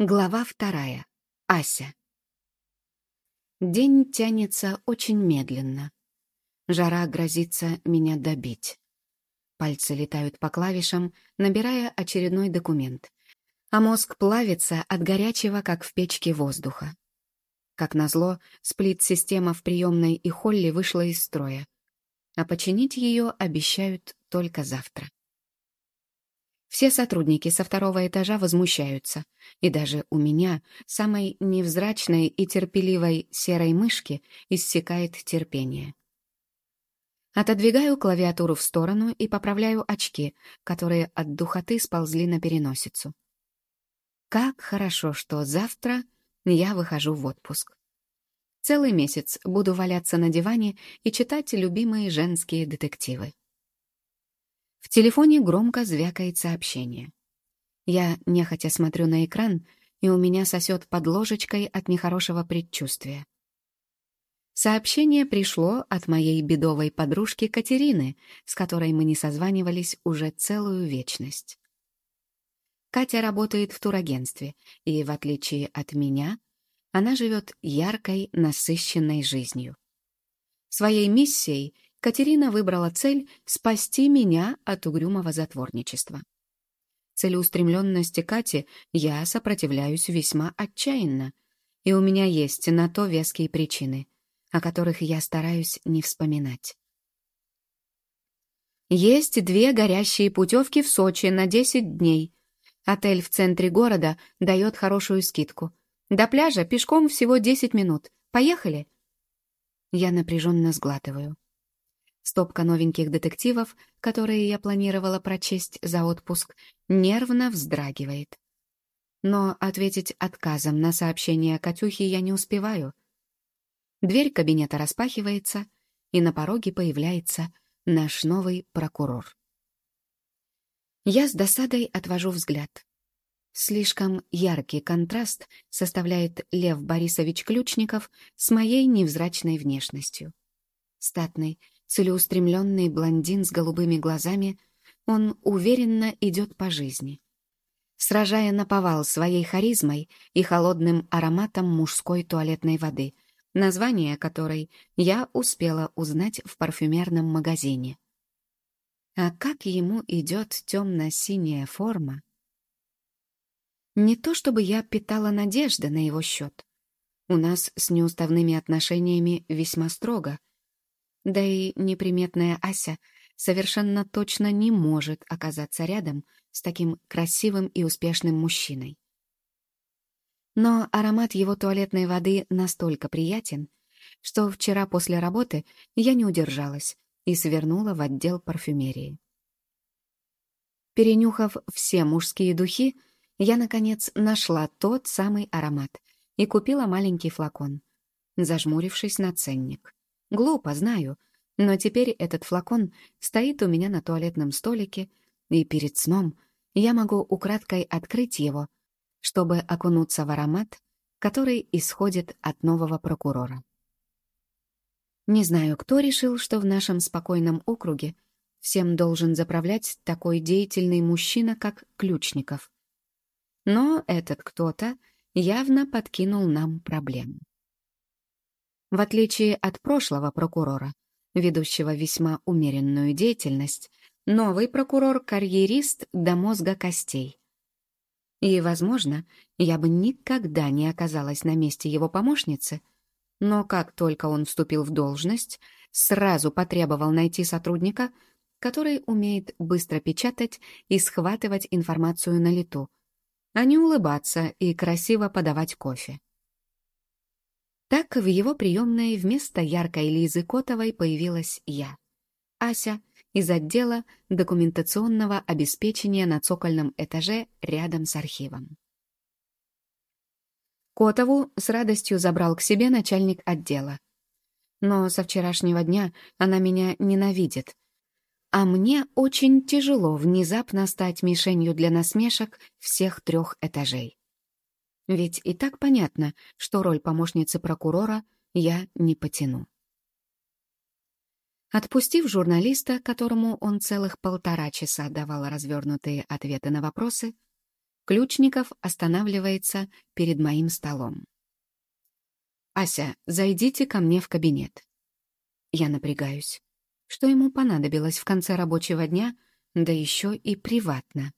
Глава вторая. Ася. День тянется очень медленно. Жара грозится меня добить. Пальцы летают по клавишам, набирая очередной документ. А мозг плавится от горячего, как в печке воздуха. Как назло, сплит-система в приемной и холле вышла из строя. А починить ее обещают только завтра. Все сотрудники со второго этажа возмущаются, и даже у меня, самой невзрачной и терпеливой серой мышки, иссякает терпение. Отодвигаю клавиатуру в сторону и поправляю очки, которые от духоты сползли на переносицу. Как хорошо, что завтра я выхожу в отпуск. Целый месяц буду валяться на диване и читать любимые женские детективы. В телефоне громко звякает сообщение. Я нехотя смотрю на экран, и у меня сосет под ложечкой от нехорошего предчувствия. Сообщение пришло от моей бедовой подружки Катерины, с которой мы не созванивались уже целую вечность. Катя работает в турагентстве, и, в отличие от меня, она живет яркой, насыщенной жизнью. Своей миссией Катерина выбрала цель спасти меня от угрюмого затворничества. Целеустремленности Кати я сопротивляюсь весьма отчаянно, и у меня есть на то веские причины, о которых я стараюсь не вспоминать. Есть две горящие путевки в Сочи на 10 дней. Отель в центре города дает хорошую скидку. До пляжа пешком всего 10 минут. Поехали? Я напряженно сглатываю. Стопка новеньких детективов, которые я планировала прочесть за отпуск, нервно вздрагивает. Но ответить отказом на сообщение Катюхи я не успеваю. Дверь кабинета распахивается, и на пороге появляется наш новый прокурор. Я с досадой отвожу взгляд. Слишком яркий контраст составляет Лев Борисович Ключников с моей невзрачной внешностью. Статный, целеустремленный блондин с голубыми глазами, он уверенно идет по жизни. Сражая наповал своей харизмой и холодным ароматом мужской туалетной воды, название которой я успела узнать в парфюмерном магазине. А как ему идет темно-синяя форма? Не то чтобы я питала надежды на его счет. У нас с неуставными отношениями весьма строго, да и неприметная Ася совершенно точно не может оказаться рядом с таким красивым и успешным мужчиной. Но аромат его туалетной воды настолько приятен, что вчера после работы я не удержалась и свернула в отдел парфюмерии. Перенюхав все мужские духи, я, наконец, нашла тот самый аромат и купила маленький флакон, зажмурившись на ценник. Глупо, знаю, но теперь этот флакон стоит у меня на туалетном столике, и перед сном я могу украдкой открыть его, чтобы окунуться в аромат, который исходит от нового прокурора. Не знаю, кто решил, что в нашем спокойном округе всем должен заправлять такой деятельный мужчина, как Ключников. Но этот кто-то явно подкинул нам проблему. В отличие от прошлого прокурора, ведущего весьма умеренную деятельность, новый прокурор — карьерист до мозга костей. И, возможно, я бы никогда не оказалась на месте его помощницы, но как только он вступил в должность, сразу потребовал найти сотрудника, который умеет быстро печатать и схватывать информацию на лету, а не улыбаться и красиво подавать кофе. Так в его приемной вместо яркой Лизы Котовой появилась я. Ася из отдела документационного обеспечения на цокольном этаже рядом с архивом. Котову с радостью забрал к себе начальник отдела. Но со вчерашнего дня она меня ненавидит. А мне очень тяжело внезапно стать мишенью для насмешек всех трех этажей. Ведь и так понятно, что роль помощницы прокурора я не потяну. Отпустив журналиста, которому он целых полтора часа давал развернутые ответы на вопросы, Ключников останавливается перед моим столом. «Ася, зайдите ко мне в кабинет». Я напрягаюсь. Что ему понадобилось в конце рабочего дня, да еще и приватно?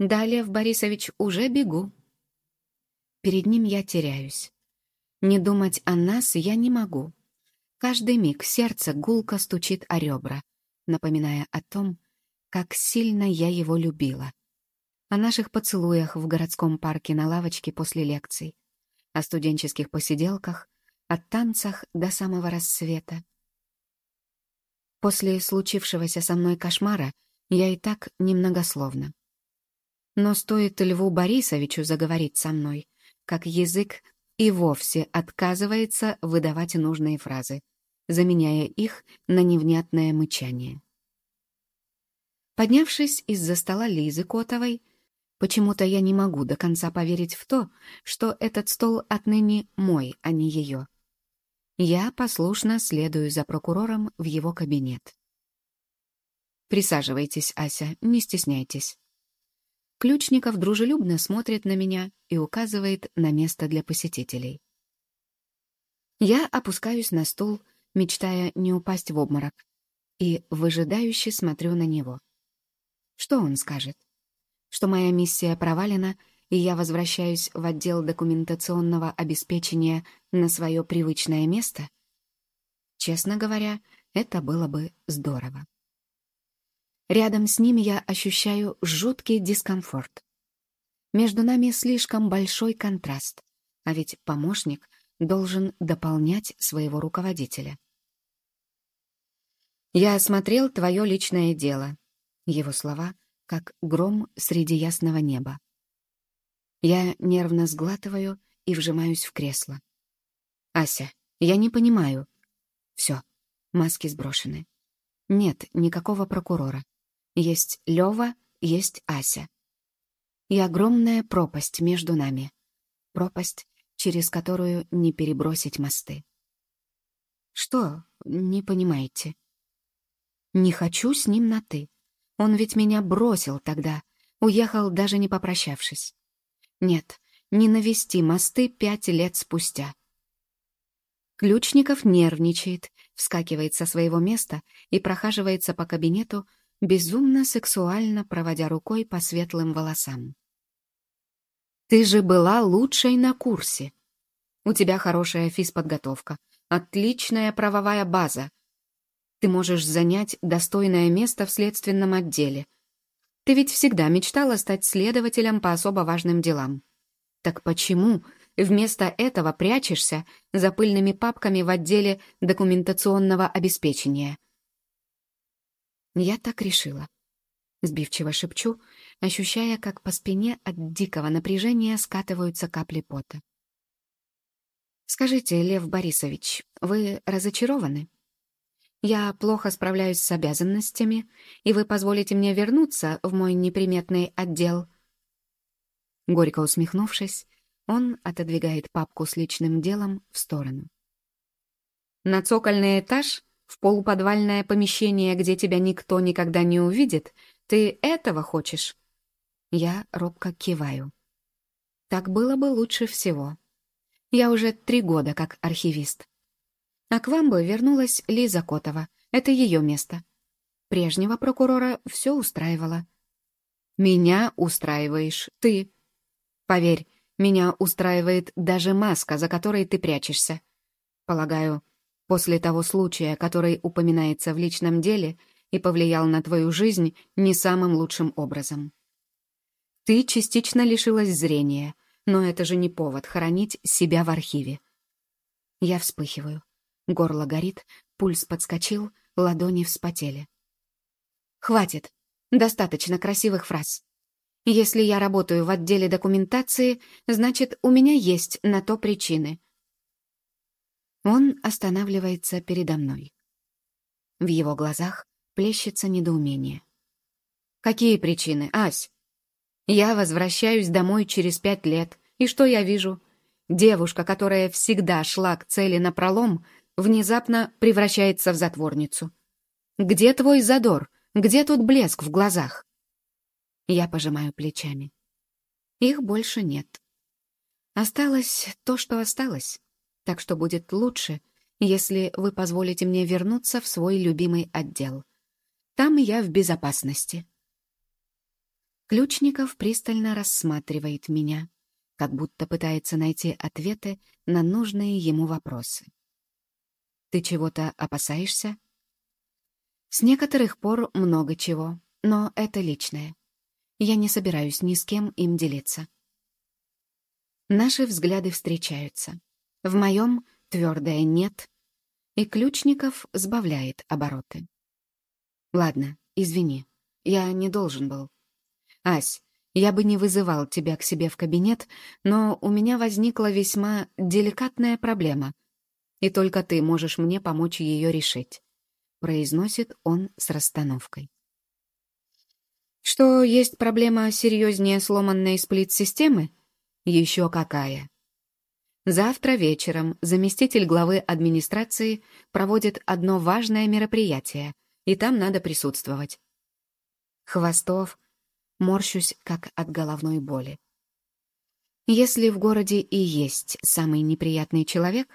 «Да, Лев Борисович, уже бегу». Перед ним я теряюсь. Не думать о нас я не могу. Каждый миг сердце гулко стучит о ребра, напоминая о том, как сильно я его любила. О наших поцелуях в городском парке на лавочке после лекций, о студенческих посиделках, о танцах до самого рассвета. После случившегося со мной кошмара я и так немногословна. Но стоит Льву Борисовичу заговорить со мной, как язык и вовсе отказывается выдавать нужные фразы, заменяя их на невнятное мычание. Поднявшись из-за стола Лизы Котовой, почему-то я не могу до конца поверить в то, что этот стол отныне мой, а не ее. Я послушно следую за прокурором в его кабинет. «Присаживайтесь, Ася, не стесняйтесь». Ключников дружелюбно смотрит на меня и указывает на место для посетителей. Я опускаюсь на стул, мечтая не упасть в обморок, и выжидающе смотрю на него. Что он скажет? Что моя миссия провалена, и я возвращаюсь в отдел документационного обеспечения на свое привычное место? Честно говоря, это было бы здорово. Рядом с ним я ощущаю жуткий дискомфорт. Между нами слишком большой контраст, а ведь помощник должен дополнять своего руководителя. «Я осмотрел твое личное дело», — его слова как гром среди ясного неба. Я нервно сглатываю и вжимаюсь в кресло. «Ася, я не понимаю». Все, маски сброшены. Нет никакого прокурора. Есть Лёва, есть Ася. И огромная пропасть между нами. Пропасть, через которую не перебросить мосты. Что, не понимаете? Не хочу с ним на «ты». Он ведь меня бросил тогда, уехал, даже не попрощавшись. Нет, не навести мосты пять лет спустя. Ключников нервничает, вскакивает со своего места и прохаживается по кабинету, безумно сексуально проводя рукой по светлым волосам. «Ты же была лучшей на курсе. У тебя хорошая физподготовка, отличная правовая база. Ты можешь занять достойное место в следственном отделе. Ты ведь всегда мечтала стать следователем по особо важным делам. Так почему вместо этого прячешься за пыльными папками в отделе документационного обеспечения?» Я так решила. Сбивчиво шепчу, ощущая, как по спине от дикого напряжения скатываются капли пота. «Скажите, Лев Борисович, вы разочарованы? Я плохо справляюсь с обязанностями, и вы позволите мне вернуться в мой неприметный отдел?» Горько усмехнувшись, он отодвигает папку с личным делом в сторону. «На цокольный этаж в полуподвальное помещение, где тебя никто никогда не увидит, ты этого хочешь?» Я робко киваю. Так было бы лучше всего. Я уже три года как архивист. А к вам бы вернулась Лиза Котова. Это ее место. Прежнего прокурора все устраивало. Меня устраиваешь ты. Поверь, меня устраивает даже маска, за которой ты прячешься. Полагаю, После того случая, который упоминается в личном деле и повлиял на твою жизнь не самым лучшим образом. Ты частично лишилась зрения, но это же не повод хоронить себя в архиве. Я вспыхиваю. Горло горит, пульс подскочил, ладони вспотели. Хватит. Достаточно красивых фраз. Если я работаю в отделе документации, значит, у меня есть на то причины. Он останавливается передо мной. В его глазах плещется недоумение. «Какие причины, Ась? Я возвращаюсь домой через пять лет, и что я вижу? Девушка, которая всегда шла к цели напролом, внезапно превращается в затворницу. Где твой задор? Где тот блеск в глазах?» Я пожимаю плечами. Их больше нет. Осталось то, что осталось. Так что будет лучше, если вы позволите мне вернуться в свой любимый отдел. Там я в безопасности. Ключников пристально рассматривает меня, как будто пытается найти ответы на нужные ему вопросы. «Ты чего-то опасаешься?» «С некоторых пор много чего, но это личное. Я не собираюсь ни с кем им делиться». Наши взгляды встречаются. В моем твердое «нет», и Ключников сбавляет обороты. «Ладно, извини, я не должен был. Ась, я бы не вызывал тебя к себе в кабинет, но у меня возникла весьма деликатная проблема, и только ты можешь мне помочь ее решить», — произносит он с расстановкой. Что есть проблема серьезнее сломанной сплит-системы? Еще какая. Завтра вечером заместитель главы администрации проводит одно важное мероприятие, и там надо присутствовать. Хвостов морщусь, как от головной боли. Если в городе и есть самый неприятный человек,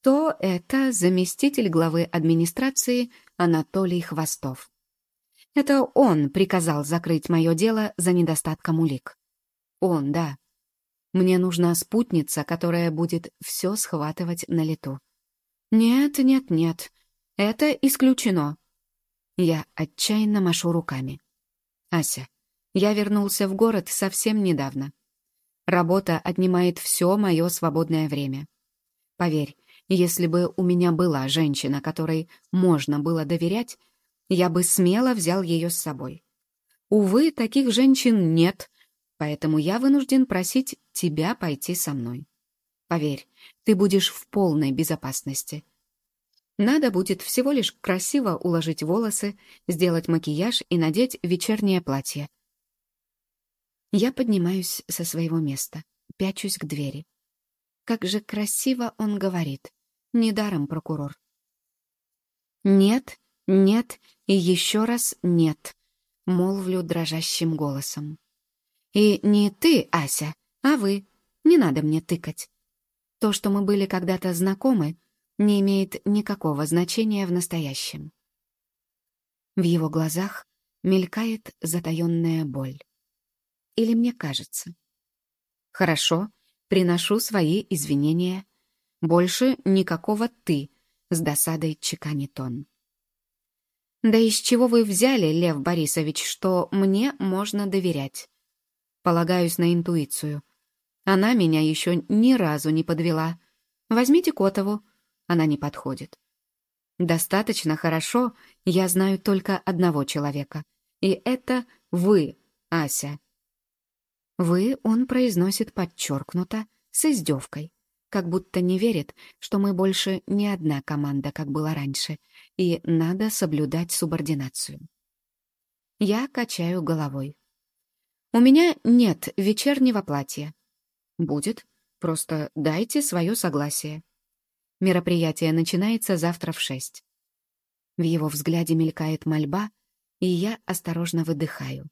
то это заместитель главы администрации Анатолий Хвостов. Это он приказал закрыть мое дело за недостатком улик. Он, да. Мне нужна спутница, которая будет все схватывать на лету. Нет, нет, нет. Это исключено. Я отчаянно машу руками. Ася, я вернулся в город совсем недавно. Работа отнимает все мое свободное время. Поверь, если бы у меня была женщина, которой можно было доверять, я бы смело взял ее с собой. Увы, таких женщин нет, поэтому я вынужден просить тебя пойти со мной. Поверь, ты будешь в полной безопасности. Надо будет всего лишь красиво уложить волосы, сделать макияж и надеть вечернее платье. Я поднимаюсь со своего места, пячусь к двери. Как же красиво он говорит. Недаром прокурор. «Нет, нет и еще раз нет», — молвлю дрожащим голосом. «И не ты, Ася, а вы. Не надо мне тыкать. То, что мы были когда-то знакомы, не имеет никакого значения в настоящем». В его глазах мелькает затаенная боль. Или мне кажется? Хорошо, приношу свои извинения. Больше никакого «ты», — с досадой чеканит он. «Да из чего вы взяли, Лев Борисович, что мне можно доверять?» Полагаюсь на интуицию. Она меня еще ни разу не подвела. Возьмите Котову. Она не подходит. Достаточно хорошо, я знаю только одного человека. И это вы, Ася. «Вы» он произносит подчеркнуто, с издевкой, как будто не верит, что мы больше не одна команда, как было раньше, и надо соблюдать субординацию. Я качаю головой. «У меня нет вечернего платья». «Будет. Просто дайте свое согласие». Мероприятие начинается завтра в шесть. В его взгляде мелькает мольба, и я осторожно выдыхаю.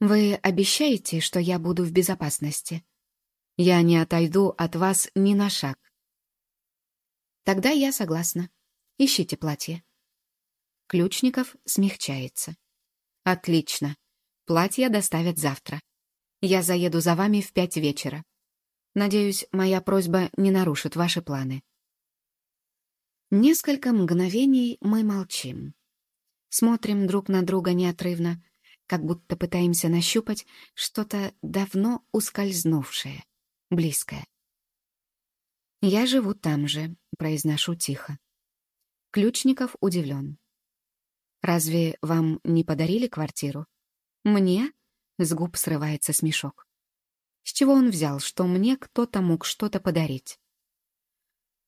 «Вы обещаете, что я буду в безопасности? Я не отойду от вас ни на шаг». «Тогда я согласна. Ищите платье». Ключников смягчается. «Отлично. Платье доставят завтра. Я заеду за вами в пять вечера. Надеюсь, моя просьба не нарушит ваши планы». Несколько мгновений мы молчим. Смотрим друг на друга неотрывно, как будто пытаемся нащупать что-то давно ускользнувшее, близкое. «Я живу там же», — произношу тихо. Ключников удивлен. «Разве вам не подарили квартиру?» «Мне?» — с губ срывается смешок. С чего он взял, что мне кто-то мог что-то подарить?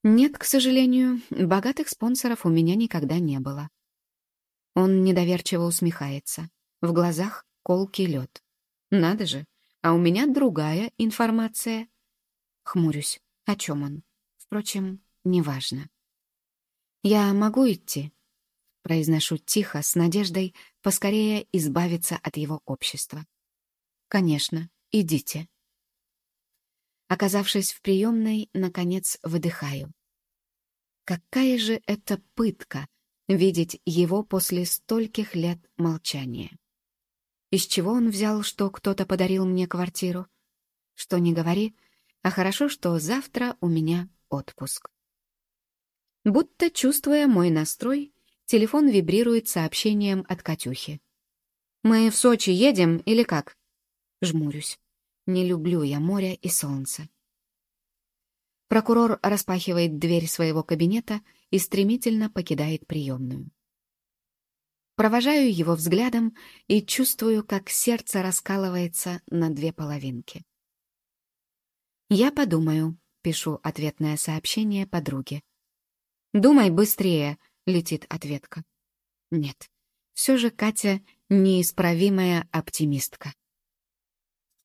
Нет, к сожалению, богатых спонсоров у меня никогда не было. Он недоверчиво усмехается. В глазах колкий лед. Надо же, а у меня другая информация. Хмурюсь. О чем он? Впрочем, неважно. «Я могу идти?» Произношу тихо, с надеждой поскорее избавиться от его общества. «Конечно. идите. Оказавшись в приемной, наконец выдыхаю. Какая же это пытка — видеть его после стольких лет молчания. Из чего он взял, что кто-то подарил мне квартиру? Что не говори, а хорошо, что завтра у меня отпуск. Будто чувствуя мой настрой, телефон вибрирует сообщением от Катюхи. «Мы в Сочи едем или как?» Жмурюсь. Не люблю я море и солнце. Прокурор распахивает дверь своего кабинета и стремительно покидает приемную. Провожаю его взглядом и чувствую, как сердце раскалывается на две половинки. «Я подумаю», — пишу ответное сообщение подруге. «Думай быстрее», — летит ответка. Нет, все же Катя неисправимая оптимистка.